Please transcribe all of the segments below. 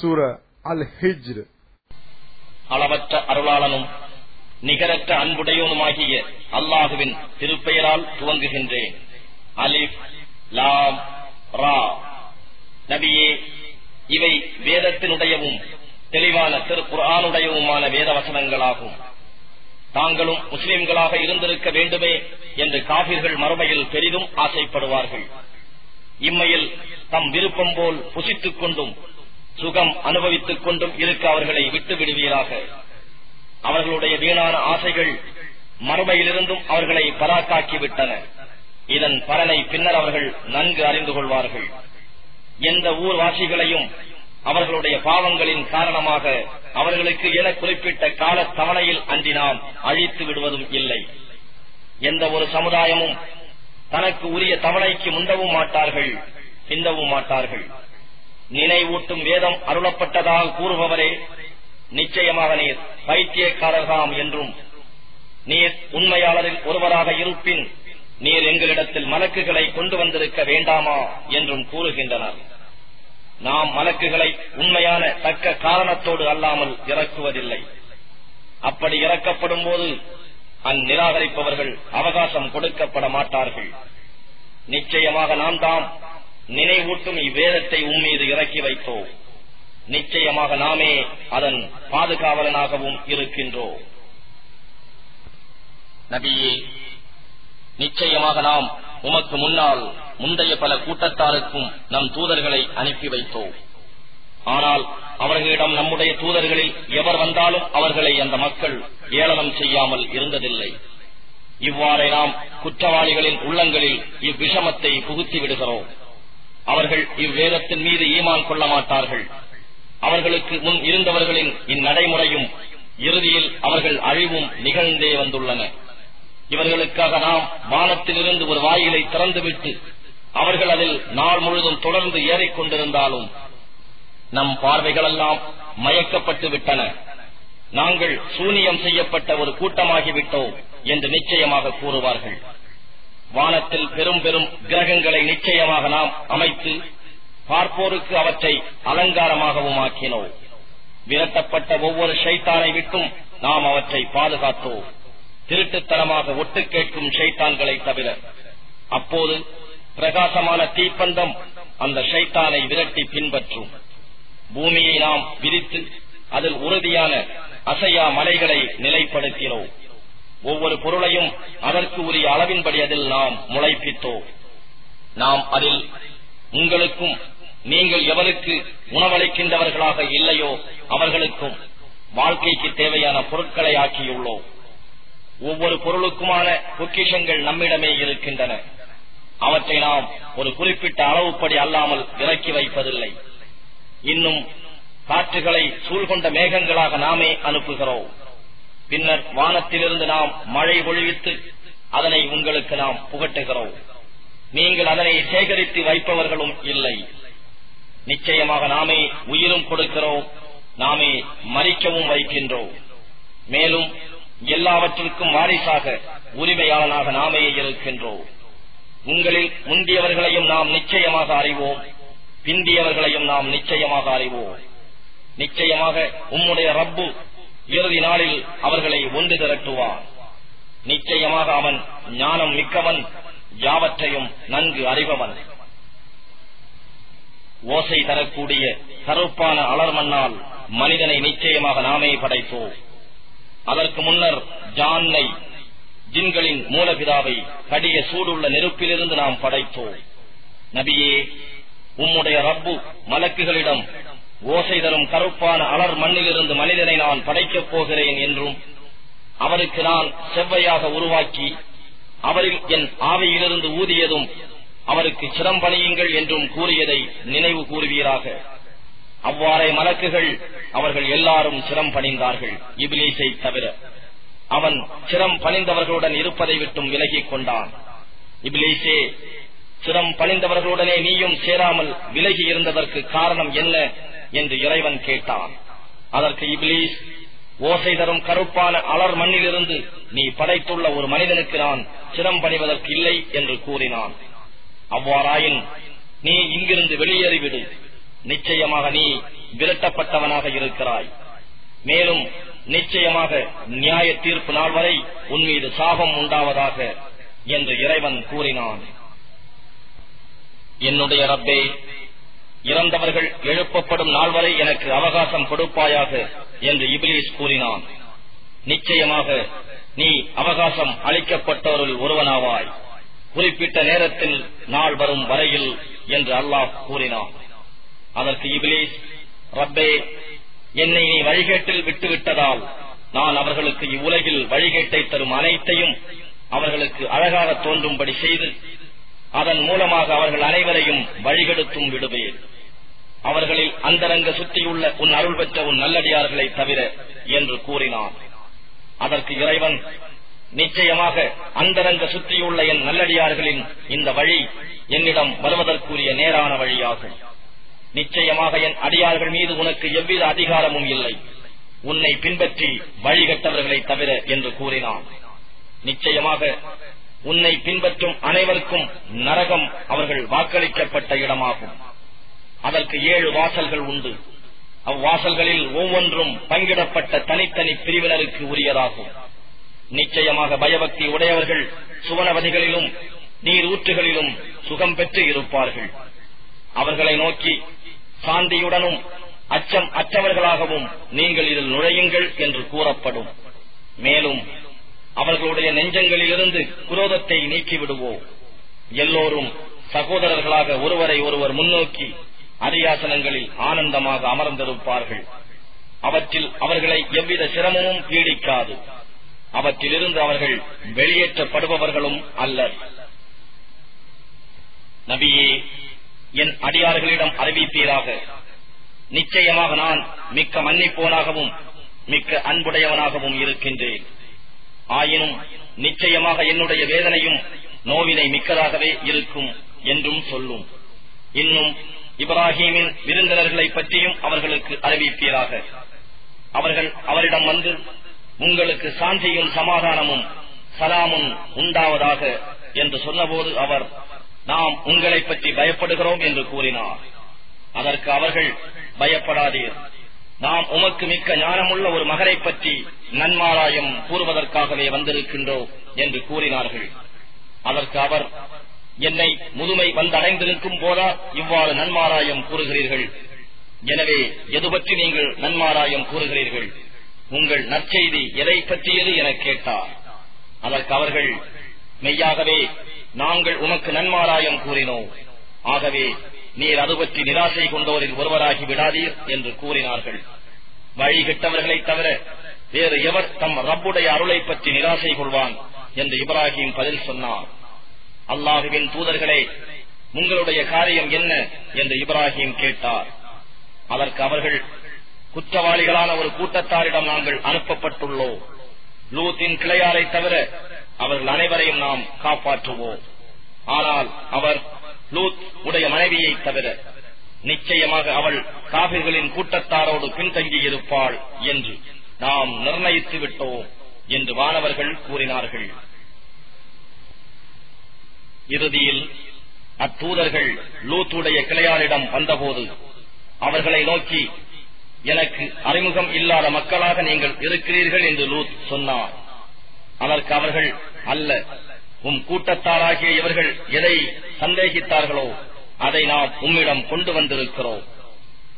சூர அல் ஹிஜ்ரு அளவற்ற அருளாளனும் நிகரற்ற அன்புடையவனுமாகிய அல்லாஹுவின் திருப்பெயரால் துவங்குகின்றேன். அலிப் லாம் ரா. நபியே இவை வேதத்தினுடையவும் தெளிவான திருக்குரானுடையவுமான வேத வசனங்களாகும் தாங்களும் முஸ்லிம்களாக இருந்திருக்க வேண்டுமே என்று காபிர்கள் மறுமையில் பெரிதும் ஆசைப்படுவார்கள். இம்மையில் தம் விருப்பம் போல் புசித்துக் கொண்டும் சுகம் அனுபவித்துக் கொண்டும் இருக்க அவர்களை விட்டு விடுவீராக. அவர்களுடைய வீணான ஆசைகள் மறுமையிலிருந்தும் அவர்களை பராக்காக்கி விட்டன இதன் பலனை பின்னர் அவர்கள் நன்கு அறிந்து கொள்வார்கள். எந்த ஊர்வாசிகளையும் அவர்களுடைய பாவங்களின் காரணமாக அவர்களுக்கு என குறிப்பிட்ட கால தவணையில் அன்றி நாம் அழித்து விடுவதும் இல்லை. எந்த ஒரு சமுதாயமும் தனக்கு உரிய தவணைக்கு முந்தவும் மாட்டார்கள் பிந்தவும் மாட்டார்கள். நினைவூட்டும் வேதம் அருளப்பட்டதாக கூறுபவரே நிச்சயமாக நீர் பைத்தியக்காரர்தாம் என்றும் நீர் உண்மையாளரில் ஒருவராக இருப்பின் நீர் எங்களிடத்தில் மலக்குகளை கொண்டு வந்திருக்க வேண்டாமா என்றும் கூறுகின்றனர். நாம் மலக்குகளை உண்மையான தக்க காரணத்தோடு அல்லாமல் இறக்குவதில்லை. அப்படி இறக்கப்படும் போது அந்நிராகரிப்பவர்கள் அவகாசம் கொடுக்கப்பட மாட்டார்கள். நிச்சயமாக நாம் தாம் நினைவூட்டும் இவ்வேதத்தை உம்மீது இறக்கி வைத்தோம் நிச்சயமாக நாமே அதன் பாதுகாவலனாகவும் இருக்கின்றோம். நபியே நிச்சயமாக நாம் உமக்கு முன்னால் முந்தைய பல கூட்டத்தாருக்கும் நம் தூதர்களை அனுப்பி வைத்தோம் ஆனால் அவர்களிடம் நம்முடைய தூதர்களில் எவர் வந்தாலும் அவர்களை அந்த மக்கள் ஏளனம் செய்யாமல் இருந்ததில்லை. இவ்வாறே நாம் குற்றவாளிகளின் உள்ளங்களில் இவ்விஷமத்தை புகுத்தி விடுகிறோம். அவர்கள் இவ்வேதத்தின் மீது ஈமான் கொள்ள மாட்டார்கள். அவர்களுக்கு முன் இருந்தவர்களின் இந்நடைமுறையும் இறுதியில் அவர்கள் அழிவும் நிகழ்ந்தே வந்துள்ளன. இவர்களுக்காக நாம் வானத்திலிருந்து ஒரு வாயிலை திறந்துவிட்டு அவர்கள் அதில் நாள் முழுதும் தொடர்ந்து ஏறிக்கொண்டிருந்தாலும் நம் பார்வைகளெல்லாம் மயக்கப்பட்டு விட்டன. நாங்கள் சூனியம் செய்யப்பட்ட ஒரு கூட்டமாகிவிட்டோம் என்று நிச்சயமாக கூறுவார்கள். வானத்தில் பெரும் பெரும் கிரகங்களை நிச்சயமாக நாம் அமைத்து பார்ப்போருக்கு அவற்றை அலங்காரமாகவும் ஆக்கினோம். விரட்டப்பட்ட ஒவ்வொரு ஷைத்தானை விட்டும் நாம் அவற்றை பாதுகாத்தோம். திருட்டுத்தனமாக ஒட்டு கேட்கும் ஷைத்தான்களை தவிர அப்போது பிரகாசமான தீப்பந்தம் அந்த ஷைத்தானை விரட்டி பின்பற்றும். பூமியை நாம் விரித்து அதில் உறுதியான அசையா மலைகளை நிலைப்படுத்தினோம். ஒவ்வொரு பொருளையும் அதற்கு உரிய அளவின்படி அதில் நாம் முளைப்பித்தோம். நாம் அதில் உங்களுக்கும் நீங்கள் எவருக்கு உணவளிக்கின்றவர்களாக இல்லையோ அவர்களுக்கும் வாழ்க்கைக்கு தேவையான பொருட்களை ஆக்கியுள்ளோம். ஒவ்வொரு பொருளுக்குமான பொக்கிஷங்கள் நம்மிடமே இருக்கின்றன. அவற்றை நாம் ஒரு குறிப்பிட்ட அளவுப்படி அல்லாமல் இறக்கி வைப்பதில்லை. இன்னும் காற்றுகளை சூழ்கொண்ட மேகங்களாக நாமே அனுப்புகிறோம். பின்னர் வானத்திலிருந்து நாம் மழை பொழிவித்து அதனை உங்களுக்கு நாம் புகட்டுகிறோம். நீங்கள் அதனை சேகரித்து வைப்பவர்களும் இல்லை. நிச்சயமாக நாமே உயிரும் கொடுக்கிறோம். நாமே மறிக்கவும் வைக்கின்றோம். மேலும் எல்லாவற்றிற்கும் வாரிசாக உரிமையாளனாக நாமே இருக்கின்றோம். உங்களில் முந்தியவர்களையும் நாம் நிச்சயமாக அறிவோம். பிந்தியவர்களையும் நாம் நிச்சயமாக அறிவோம். நிச்சயமாக உம்முடைய ரப்பு இறுதி நாளில் அவர்களை ஒன்று திரட்டுவார். நிச்சயமாக அவன் ஞானம் மிக்கவன் யாவற்றையும் நன்கு அறிபவன். ஓசை தரக்கூடிய கருப்பான அலர்மண்ணால் மனிதனை நிச்சயமாக நாமே படைத்தோம். அதற்கு முன்னர் ஜான்னை ஜின்களின் மூலபிதாவை கடிய சூடுள்ள நெருப்பிலிருந்து நாம் படைத்தோம். நபியே உம்முடைய ரப்பு மலக்குகளிடம் ஓசை தரும் கருப்பான அலர் மண்ணிலிருந்து மனிதனை நான் படைக்கப் போகிறேன் என்றும் அவருக்கு நான் செவ்வையாக உருவாக்கி அவரில் என் ஆவையிலிருந்து ஊதியதும் அவருக்கு சிரம்பணியுங்கள் என்றும் கூறியதை நினைவு கூறுவீராக. அவ்வாறே மலக்குகள் அவர்கள் எல்லாரும் சிரம் பணிந்தார்கள் இபிலேசை தவிர. அவன் சிரம் பணிந்தவர்களுடன் இருப்பதை விட்டும் விலகிக் கொண்டான். இபிலேசே சிரம் பணிந்தவர்களுடனே நீயும் சேராமல் விலகி இருந்ததற்கு காரணம் என்ன? என்று இறைவன் கேட்டான். அதற்கு இப்லீஸ் ஓசை தரும் கருப்பான அலர் மண்ணிலிருந்து நீ படைத்துள்ள ஒரு மனிதனுக்கு நான் சிரம் பணிவதற்கு இல்லை என்று கூறினான். அவ்வாறாயின் நீ இங்கிருந்து வெளியேறிவிடு. நிச்சயமாக நீ விரட்டப்பட்டவனாக இருக்கிறாய். மேலும் நிச்சயமாக நியாய தீர்ப்பு நாள் வரை உன் மீது சாபம் உண்டாவதாக என்று இறைவன் கூறினான். என்னுடைய ரப்பே இறந்தவர்கள் எழுப்பப்படும் நாள் வரை எனக்கு அவகாசம் கொடுப்பாயாக என்று இபிலிஸ் கூறினான். நிச்சயமாக நீ அவகாசம் அளிக்கப்பட்டவர்கள் ஒருவனாவாய். குறிப்பிட்ட நேரத்தில் நாள் வரும் வரையில் என்று அல்லாஹ் கூறினான். அதற்கு இபிலிஸ் ரப்பே என்னை நீ வழிகேட்டில் விட்டுவிட்டதால் நான் அவர்களுக்கு இவ்வுலகில் வழிகேட்டை தரும் அனைத்தையும் அவர்களுக்கு அழகாக தோன்றும்படி செய்து அதன் மூலமாக அவர்கள் அனைவரையும் வழிகெடுத்தும் விடுவேன். அவர்களில் அந்தரங்க சுற்றியுள்ள உன் அருள் பெற்ற உன் நல்லடியார்களை தவிர என்று கூறினான். அதற்கு இறைவன் நிச்சயமாக அந்தரங்க சுற்றியுள்ள என் நல்லடியார்களின் இந்த வழி என்னிடம் வருவதற்குரிய நேரான வழியாகும். நிச்சயமாக என் அடியார்கள் மீது உனக்கு எவ்வித அதிகாரமும் இல்லை. உன்னை பின்பற்றி வழிகட்டவர்களை தவிர என்று கூறினான். நிச்சயமாக உன்னை பின்பற்றும் அனைவருக்கும் நரகம் அவர்கள் வாக்களிக்கப்பட்ட இடமாகும். அதற்கு ஏழு வாசல்கள் உண்டு. அவ்வாசல்களில் ஒவ்வொன்றும் பங்கிடப்பட்ட தனித்தனி பிரிவினருக்கு உரியதாகும். நிச்சயமாக பயபக்தி உடையவர்கள் சுவனவதிகளிலும் நீர் ஊற்றுகளிலும் சுகம் பெற்று இருப்பார்கள். அவர்களை நோக்கி சாந்தியுடனும் அச்சம் அற்றவர்களாகவும் நீங்கள் இதில் நுழையுங்கள் என்று கூறப்படும். மேலும் அவர்களுடைய நெஞ்சங்களிலிருந்து குரோதத்தை நீக்கிவிடுவோம். எல்லோரும் சகோதரர்களாக ஒருவரை ஒருவர் முன்னோக்கி அரியாசனங்களில் ஆனந்தமாக அமர்ந்திருப்பார்கள். அவற்றில் அவர்களை எவ்வித சிரமமும் பீடிக்காது. அவற்றிலிருந்து அவர்கள் வெளியேற்றப்படுபவர்களும் அல்லர். நபியே என் அடியார்களிடம் அறிவிப்பீராக. நிச்சயமாக நான் மிக்க மன்னிப்போனாகவும் மிக்க அன்புடையவனாகவும் இருக்கின்றேன். ஆயினும் நிச்சயமாக என்னுடைய வேதனையும் நோவினை மிக்கதாகவே இருக்கும் என்றும் சொல்லும். இன்னும் இப்ராஹீமின் விருந்தினர்களை பற்றியும் அவர்களுக்கு அறிவிப்பீராக. அவர்கள் அவரிடம் வந்து உங்களுக்கு சாந்தியும் சமாதானமும் சலாமும் உண்டாவதாக என்று சொன்னபோது அவர் நாம் உங்களை பற்றி பயப்படுகிறோம் என்று கூறினார். அதற்கு அவர்கள் பயப்படாதீர். நாம் உமக்கு மிக்க ஞானமுள்ள ஒரு மகரை பற்றி நன்மாராயம் கூறுவதற்காகவே வந்திருக்கின்றோம் என்று கூறினார்கள். அதற்கு அவர் என்னை முதுமை வந்தடைந்திருக்கும் போதா இவ்வாறு நன்மாராயம் கூறுகிறீர்கள்? எனவே எது பற்றி நீங்கள் நன்மாராயம் கூறுகிறீர்கள்? உங்கள் நற்செய்தி எதை பற்றியது என கேட்டார். அதற்கு அவர்கள் மெய்யாகவே நாங்கள் உமக்கு நன்மாராயம் கூறினோம். ஆகவே நீர் அது பற்றி நிராசை கொண்டோரில் ஒருவராகி விடாதீர் என்று கூறினார்கள். வழி கிட்டவர்களைத் தவிர வேறு எவர் தம் ரப்புடைய அருளை பற்றி நிராசை கொள்வான் என்று இப்ராஹிம் பதில் சொன்னார். அல்லாஹுவின் தூதர்களே உங்களுடைய காரியம் என்ன என்று இப்ராஹிம் கேட்டார். அதற்கு அவர்கள் குற்றவாளிகளான ஒரு கூட்டத்தாரிடம் நாங்கள் அனுப்பப்பட்டுள்ளோம் லூத்தின் கிளையாரை தவிர அவர்கள் அனைவரையும் நாம் காப்பாற்றுவோம். ஆனால் அவர் லூத் உடைய மனைவியை தவிர நிச்சயமாக அவள் காவிர்களின் கூட்டத்தாரோடு பின்தங்கி இருப்பாள் என்று நாம் நிர்ணயித்து விட்டோம் என்று வானவர்கள் கூறினார்கள். இறுதியில் அத்தூதர்கள் லூத்துடைய கிளையாரிடம் வந்தபோது அவர்களை நோக்கி எனக்கு அறிமுகம் இல்லாத மக்களாக நீங்கள் இருக்கிறீர்கள் என்று லூத் சொன்னார். அதற்கு அவர்கள் அல்ல உம் கூட்டத்தாராகிய இவர்கள் எதை சந்தேகித்தார்களோ அதை நாம் உம்மிடம் கொண்டு வந்திருக்கிறோம்.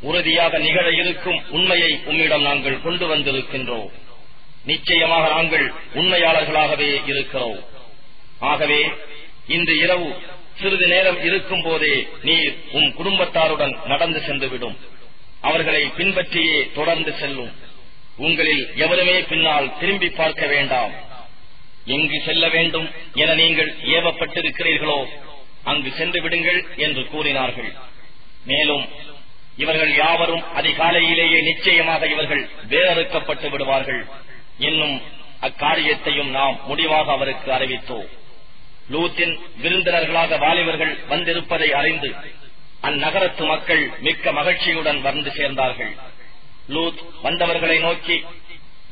உறுதியாக நிகழ இருக்கும் உண்மையை உம்மிடம் நாங்கள் கொண்டு வந்திருக்கின்றோம். நிச்சயமாக நாங்கள் உண்மையாளர்களாகவே இருக்கிறோம். ஆகவே இன்று இரவு சிறிது நேரம் இருக்கும் போதே நீர் உம் குடும்பத்தாருடன் நடந்து சென்றுவிடும். அவர்களை பின்பற்றியே தொடர்ந்து செல்லும். உங்களில் எவருமே பின்னால் திரும்பி பார்க்க வேண்டாம். எங்கு செல்ல வேண்டும் என நீங்கள் ஏவப்பட்டிருக்கிறீர்களோ அங்கு சென்று விடுங்கள் என்று கூறினார்கள். மேலும் இவர்கள் யாவரும் அதிகாலையிலேயே நிச்சயமாக இவர்கள் வேறறுக்கப்பட்டு விடுவார்கள். இன்னும் அக்காரியத்தையும் நாம் முடிவாக அவருக்கு அறிவித்தோம். லூத்தின் விருந்தினர்களாக வாலிபர்கள் வந்திருப்பதை அறிந்து அந்நகரத்து மக்கள் மிக்க மகிழ்ச்சியுடன் வந்து சேர்ந்தார்கள். லூத் வந்தவர்களை நோக்கி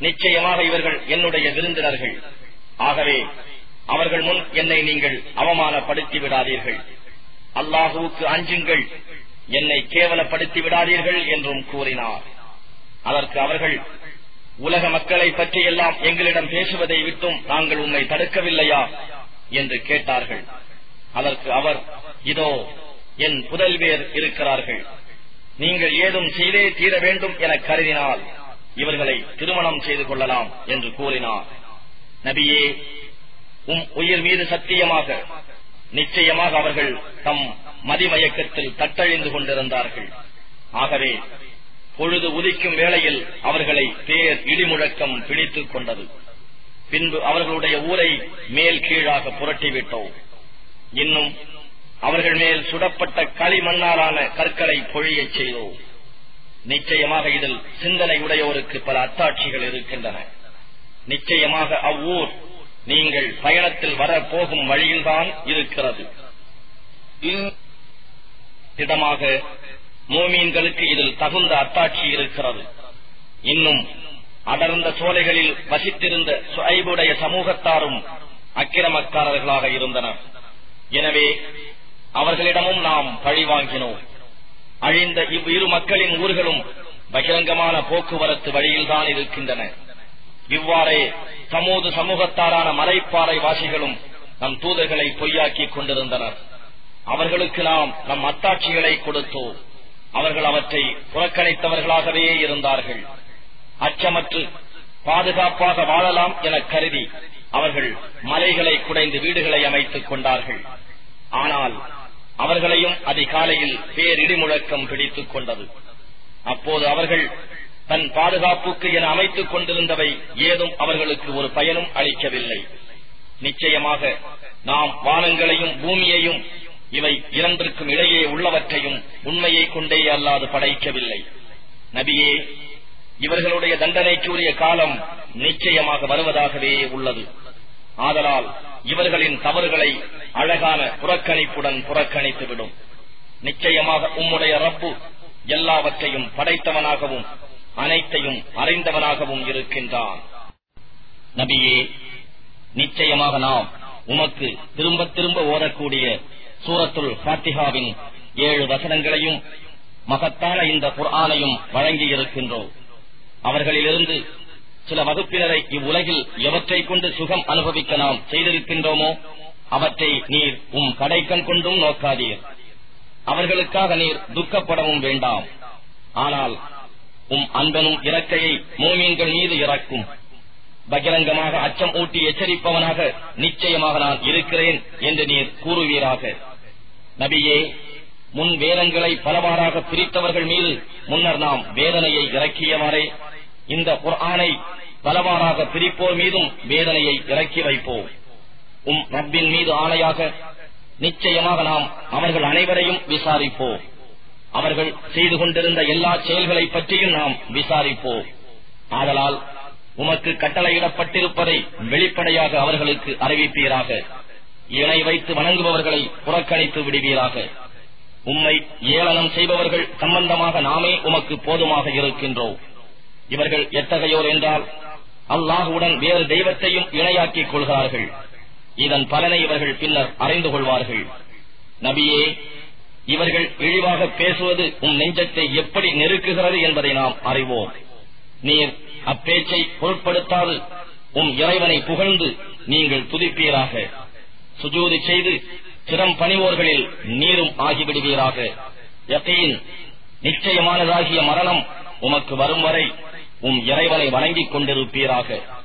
நிச்சயமாக இவர்கள் என்னுடைய விருந்தினர்கள். ஆகவே அவர்கள் முன் என்னை நீங்கள் அவமானப்படுத்தி விடாதீர்கள். அல்லாஹுவுக்கு அஞ்சுங்கள். என்னை கேவலப்படுத்தி விடாதீர்கள் என்றும் கூறினார். அதற்கு அவர்கள் உலக மக்களை பற்றியெல்லாம் எங்களிடம் பேசுவதை விட்டும் நாங்கள் உண்மை தடுக்கவில்லையா? என்று கேட்டார்கள். அதற்கு அவர் இதோ என் புதல்வேர் இருக்கிறார்கள். நீங்கள் ஏதும் செய்தே தீர வேண்டும் என கருதினால் இவர்களை திருமணம் செய்து கொள்ளலாம் என்று கூறினார். நபியே உம் உயிர் மீது சத்தியமாக நிச்சயமாக அவர்கள் தம் மதிமயக்கத்தில் தட்டழிந்து கொண்டிருந்தார்கள். ஆகவே பொழுது உதிக்கும் வேளையில் அவர்களை பேர் இடிமுழக்கம் பிடித்துக் கொண்டது. பின்பு அவர்களுடைய ஊரை மேல் கீழாக புரட்டிவிட்டோம். இன்னும் அவர்கள் மேல் சுடப்பட்ட களிமண்ணாலான கற்களை பொழியச் செய்தோம். நிச்சயமாக இதில் சிந்தனை உடையோருக்கு பல அத்தாட்சிகள் இருக்கின்றன. நிச்சயமாக அவ்வூர் நீங்கள் பயணத்தில் வரப்போகும் வழியில்தான் இருக்கிறது. திடமாக மோமீன்களுக்கு இதில் தகுந்த அத்தாட்சி இருக்கிறது. இன்னும் அடர்ந்த சோலைகளில் வசித்திருந்த சுஐபுடைய சமூகத்தாரும் அக்கிரமக்காரர்களாக இருந்தனர். எனவே அவர்களிடமும் நாம் பழி வாங்கினோம். அழிந்த இவ்விரு மக்களின் ஊர்களும் பகிரங்கமான போக்குவரத்து வழியில்தான் இருக்கின்றன. இவ்வாறே தமோது சமூகத்தாரான மலைப்பாறை வாசிகளும் நம் தூதர்களை பொய்யாக்கிக் கொண்டிருந்தனர். அவர்களுக்கு நாம் நம் அத்தாட்சிகளை கொடுத்தோம். அவர்கள் அவற்றை புறக்கணித்தவர்களாகவே இருந்தார்கள். அச்சமற்று பாதுகாப்பாக வாழலாம் என கருதி அவர்கள் மலைகளை குடைந்து வீடுகளை அமைத்துக் கொண்டார்கள். ஆனால் அவர்களையும் அதிகாலையில் பேரிடி முழக்கம் பிடித்துக் கொண்டது. அப்போது அவர்கள் தன் பாதுகாப்புக்கு என அமைத்துக் கொண்டிருந்தவை ஏதும் அவர்களுக்கு ஒரு பயனும் அளிக்கவில்லை. நிச்சயமாக நாம் வானங்களையும் பூமியையும் இவை இரண்டிற்கும் இடையே உள்ளவற்றையும் உண்மையை கொண்டே அல்லாது படைக்கவில்லை. நபியே இவர்களுடைய தண்டனைக்குரிய காலம் நிச்சயமாக வருவதாகவே உள்ளது. ஆதலால் இவர்களின் தவறுகளை அழகான புறக்கணிப்புடன் புறக்கணித்துவிடும். நிச்சயமாக உம்முடைய ரப்பு எல்லாவற்றையும் படைத்தவனாகவும் அனைத்தையும் அறிந்தவராகவும் இருக்கின்றான். நபியே நிச்சயமாக நாம் உமக்கு திரும்ப திரும்ப ஓதக்கூடிய சூரத்துல் பாத்திகாவின் ஏழு வசனங்களையும் மகத்தான இந்த குர்ஆனையும் வழங்கி இருக்கின்றோம். அவர்களிலிருந்து சில வகுப்பினரை இவ்வுலகில் எவற்றை கொண்டு சுகம் அனுபவிக்க நாம் செய்திருக்கின்றோமோ அவற்றை நீர் உம் கடைக்கண் கொண்டும் நோக்காதீர். அவர்களுக்காக நீர் துக்கப்படவும் வேண்டாம். ஆனால் உம் அன்பனும் இறக்கையை மோமீன்கள் மீது இறக்கும். பகிரங்கமாக அச்சம் ஊட்டி எச்சரிப்பவனாக நிச்சயமாக நான் இருக்கிறேன் என்று நீர் கூறுவீராக. நபியே முன் வேதங்களை பலவாறாக பிரித்தவர்கள் மீது முன்னர் நாம் வேதனையை இறக்கியவாறே இந்த குர்ஆனை பலவாறாக பிரிப்போர் மீதும் வேதனையை இறக்கி வைப்போம். உம் ரப்பின் மீது ஆணையாக நிச்சயமாக நாம் அவர்கள் அனைவரையும் விசாரிப்போம். அவர்கள் செய்து கொண்டிருந்த எல்லா செயல்களை பற்றியும் நாம் விசாரிப்போம். ஆதலால் உமக்கு கட்டளையிடப்பட்டிருப்பதை வெளிப்படையாக அவர்களுக்கு அறிவிப்பீராக. இணை வைத்து வணங்குபவர்களை புறக்கணித்து விடுவீராக. உம்மை ஏளனம் செய்பவர்கள் சம்பந்தமாக நாமே உமக்கு போதுமாக இருக்கின்றோம். இவர்கள் எத்தகையோர் என்றால் அல்லாஹுடன் வேறு தெய்வத்தையும் இணையாக்கிக் கொள்கிறார்கள். இதன் பலனை இவர்கள் பின்னர் அறிந்து கொள்வார்கள். நபியே இவர்கள் இழிவாக பேசுவது உன் நெஞ்சத்தை எப்படி நெருக்குகிறது என்பதை நாம் அறிவோம். நீர் அப்பேச்சை பொருட்படுத்தாது. உம் இறைவனை புகழ்ந்து நீங்கள் துதிப்பீராக. சுஜூதி செய்து சிரம் பணிவோர்களில் நீரும் ஆகிவிடுவீராக. யகீன் நிச்சயமானதாகிய மரணம் உமக்கு வரும் வரை உம் இறைவனை வணங்கிக் கொண்டிருப்பீராக.